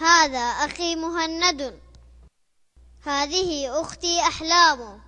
هذا أخي مهند. هذه أختي أحلام.